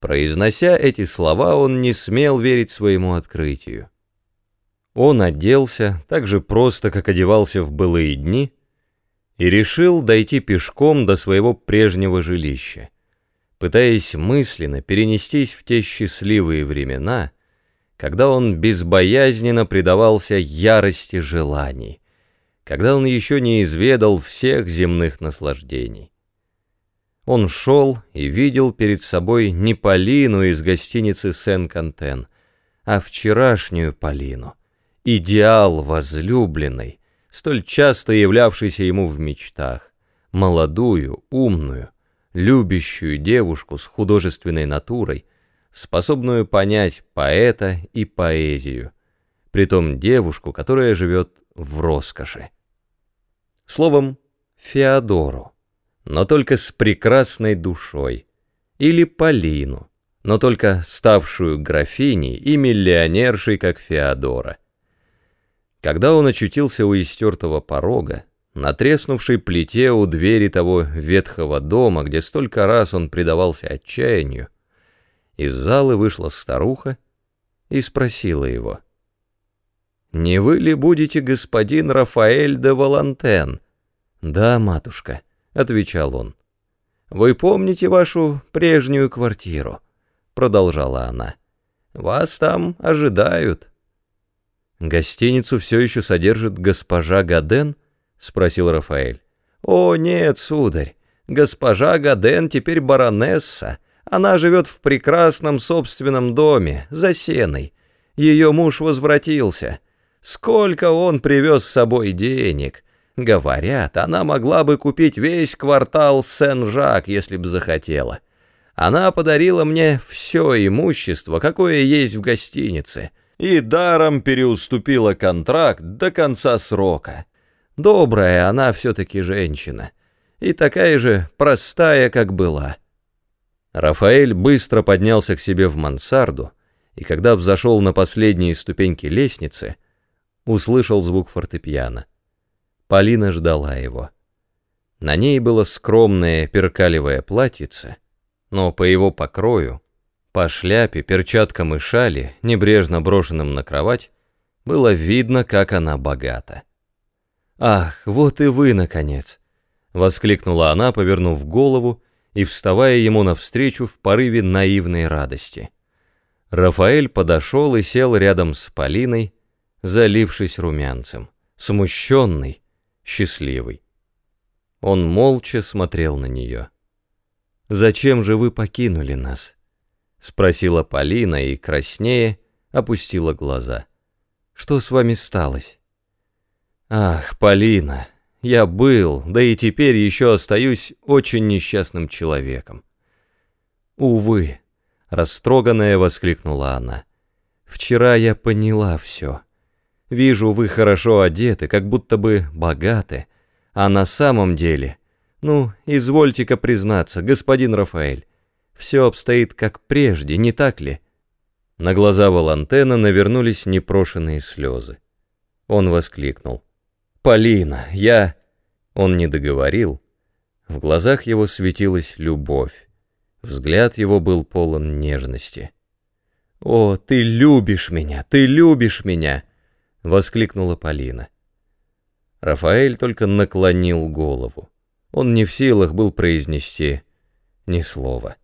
Произнося эти слова, он не смел верить своему открытию. Он оделся так же просто, как одевался в былые дни, и решил дойти пешком до своего прежнего жилища, пытаясь мысленно перенестись в те счастливые времена, когда он безбоязненно предавался ярости желаний, когда он еще не изведал всех земных наслаждений. Он шел и видел перед собой не Полину из гостиницы Сен-Кантен, а вчерашнюю Полину, идеал возлюбленной, столь часто являвшийся ему в мечтах, молодую, умную, любящую девушку с художественной натурой, способную понять поэта и поэзию, притом девушку, которая живет в роскоши. Словом, Феодору но только с прекрасной душой, или Полину, но только ставшую графиней и миллионершей, как Феодора. Когда он очутился у истертого порога, на треснувшей плите у двери того ветхого дома, где столько раз он предавался отчаянию, из залы вышла старуха и спросила его. «Не вы ли будете господин Рафаэль де Валантен?» «Да, матушка», отвечал он. «Вы помните вашу прежнюю квартиру?» Продолжала она. «Вас там ожидают». «Гостиницу все еще содержит госпожа Гаден?» Спросил Рафаэль. «О, нет, сударь, госпожа Гаден теперь баронесса. Она живет в прекрасном собственном доме, за сеной. Ее муж возвратился. Сколько он привез с собой денег!» Говорят, она могла бы купить весь квартал Сен-Жак, если бы захотела. Она подарила мне все имущество, какое есть в гостинице, и даром переуступила контракт до конца срока. Добрая она все-таки женщина, и такая же простая, как была. Рафаэль быстро поднялся к себе в мансарду, и когда взошел на последние ступеньки лестницы, услышал звук фортепиано. Полина ждала его. На ней было скромное перкалевое платьице, но по его покрою, по шляпе, перчаткам и шали, небрежно брошенным на кровать, было видно, как она богата. «Ах, вот и вы, наконец!» — воскликнула она, повернув голову и вставая ему навстречу в порыве наивной радости. Рафаэль подошел и сел рядом с Полиной, залившись румянцем, смущенный, счастливый. Он молча смотрел на нее. «Зачем же вы покинули нас?» — спросила Полина и, краснее, опустила глаза. «Что с вами сталось?» «Ах, Полина, я был, да и теперь еще остаюсь очень несчастным человеком». «Увы», — растроганная воскликнула она, — «вчера я поняла все». Вижу, вы хорошо одеты, как будто бы богаты, а на самом деле... Ну, извольте-ка признаться, господин Рафаэль, все обстоит как прежде, не так ли?» На глаза Валантена навернулись непрошенные слезы. Он воскликнул. «Полина, я...» Он не договорил. В глазах его светилась любовь. Взгляд его был полон нежности. «О, ты любишь меня, ты любишь меня!» — воскликнула Полина. Рафаэль только наклонил голову. Он не в силах был произнести ни слова.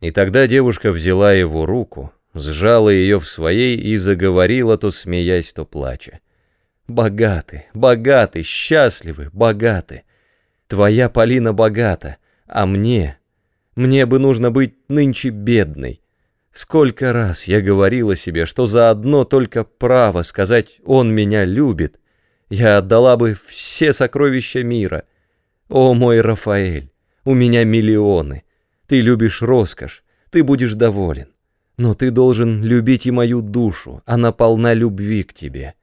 И тогда девушка взяла его руку, сжала ее в своей и заговорила, то смеясь, то плача. «Богаты, богаты, счастливы, богаты. Твоя Полина богата, а мне, мне бы нужно быть нынче бедной, Сколько раз я говорила себе, что за одно только право сказать «он меня любит», я отдала бы все сокровища мира. О, мой Рафаэль, у меня миллионы. Ты любишь роскошь, ты будешь доволен. Но ты должен любить и мою душу, она полна любви к тебе.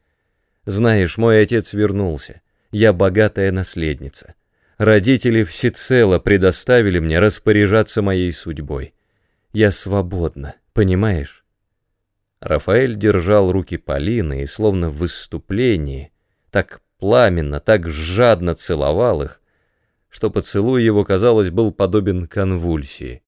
Знаешь, мой отец вернулся, я богатая наследница. Родители всецело предоставили мне распоряжаться моей судьбой. Я свободна, понимаешь? Рафаэль держал руки Полины и, словно в выступлении, так пламенно, так жадно целовал их, что поцелуй его, казалось, был подобен конвульсии.